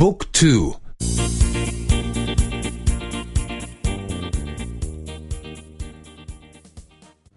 บุ๊กทู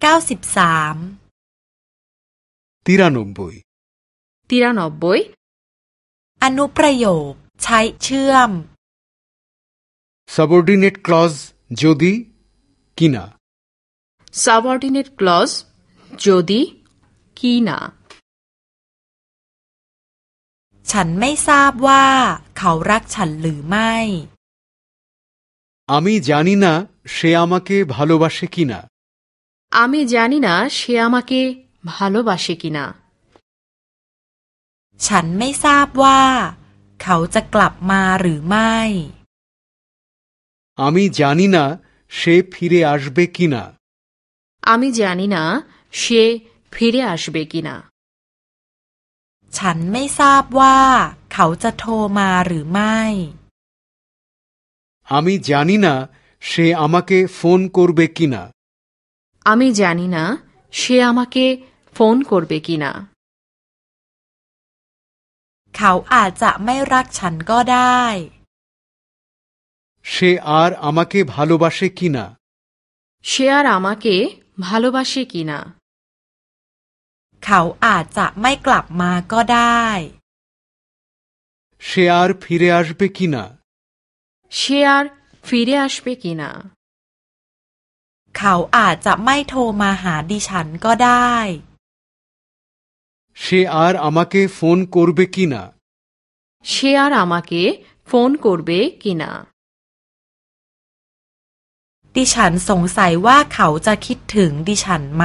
เก้าสิบสาม তিরানব্বই ติรานบบอย อนุประโยคใช้เชื่อม subordinate clause যদি কিনা সাবঅর্ডিনেট ক্লজ যদি কি না ฉันไม่ทราบว่าเขารักฉันหรือไม่ আমি জানি না সে আমাকে ভালোবাসে কিনা আমি জানি না সে আমাকে ভালোবাসে কিনা ฉันไม่ทราบว่า เขาจะกลับมาหรือไม่ আমি জানি না সে ফিরে আসবে কিনা আমি জানি না সে ফিরে আসবে কিনা ฉันไม่ทราบว่า เขาจะโทรมาหรือไม่ আমি জানি না সে আমাকে ফোন করবে কিনা আমি জানি না সে আমাকে ফোন করবে কিনা เขาอาจจะไม่รักฉันก็ได้ সে আর আমাকে ভালোবাসে কিনা সে আর আমাকে ভালোবাসে কিনা เขาอาจจะไม่กลับมาก็ได้ সে আর ফিরে আসবে কিনা সে আর ফিরে আসবে কিনা เขาอาจจะไม่โทรมาหาดิฉันก็ได้ সে আর আমাকে ফোন করবে কিনা সে আর আমাকে ফোন করবে কিনা ดิฉันสงสัยว่าเขาจะคิดถึงดิฉันไหม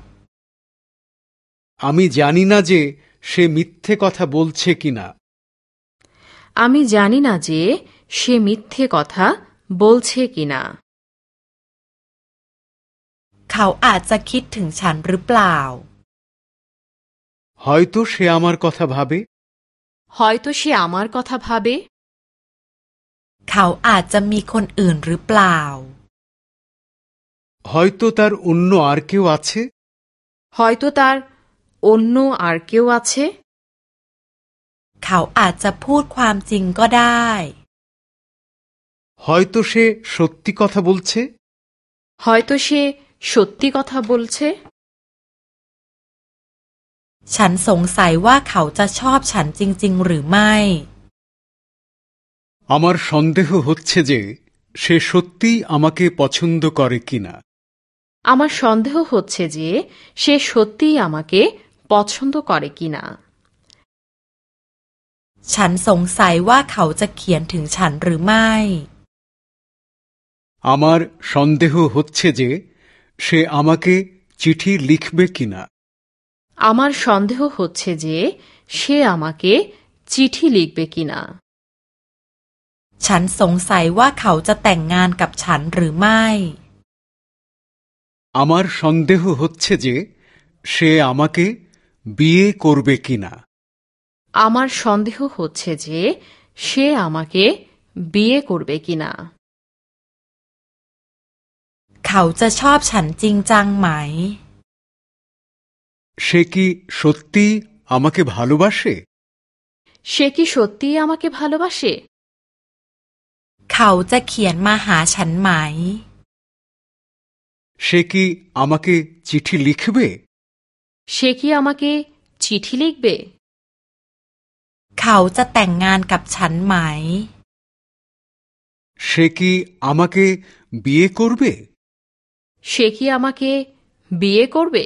আমি জানি না যে সে মিথ্যে কথা বলছে কিনা আমি জানি না যে সে মিথ্যে কথা বলছে কিনা เขาอาจจะคิดถึงฉันหรือเปล่า হয়তো সে আমার কথা ভাবে হয়তো সে আমার কথা ভাবে เขาอาจจะมีคนอื่นหรือเปล่า হয়তো তার অন্য আর কেউ আছে হয়তো তার অন্য আর কেউ আছে เขาอาจจะพูดความจริงก็ได้ হয়তো সে সত্যি কথা বলছে হয়তো সে সত্যি কথা বলছে ฉันสงสัยว่าเขาจะชอบฉันจริง ๆ หรือไม่ আমার সন্দেহ হচ্ছে যে সে সত্যিই আমাকে পছন্দ করে কিনা আমার সন্দেহ হচ্ছে যে সে সত্যিই আমাকে পছন্দ করে কিনা ฉันสงสัยว่าเขาจะเขียนถึงฉันหรือไม่ আমার সন্দেহ হচ্ছে যে সে আমাকে চিঠি লিখবে কিনা আমার সন্দেহ হচ্ছে যে সে আমাকে চিঠি লিখবে কিনা ฉันสงสัยว่าเขาจะแต่งงานกับฉันหรือไม่ আমার সন্দেহ হচ্ছে যে সে আমাকে বিয়ে করবে কিনা আমার সন্দেহ হচ্ছে যে সে আমাকে বিয়ে করবে কিনা เขาจะชอบฉันจริงจังไหม সে কি সত্যি আমাকে ভালোবাসে সে কি সত্যিই আমাকে ভালোবাসে เขาจะเขียนมาหาฉันไหม সে কি আমাকে চিঠি লিখবে সে কি আমাকে চিঠি লিখবে เขาจะแต่งงานกับฉันไหม সে কি আমাকে বিয়ে করবে সে কি আমাকে বিয়ে করবে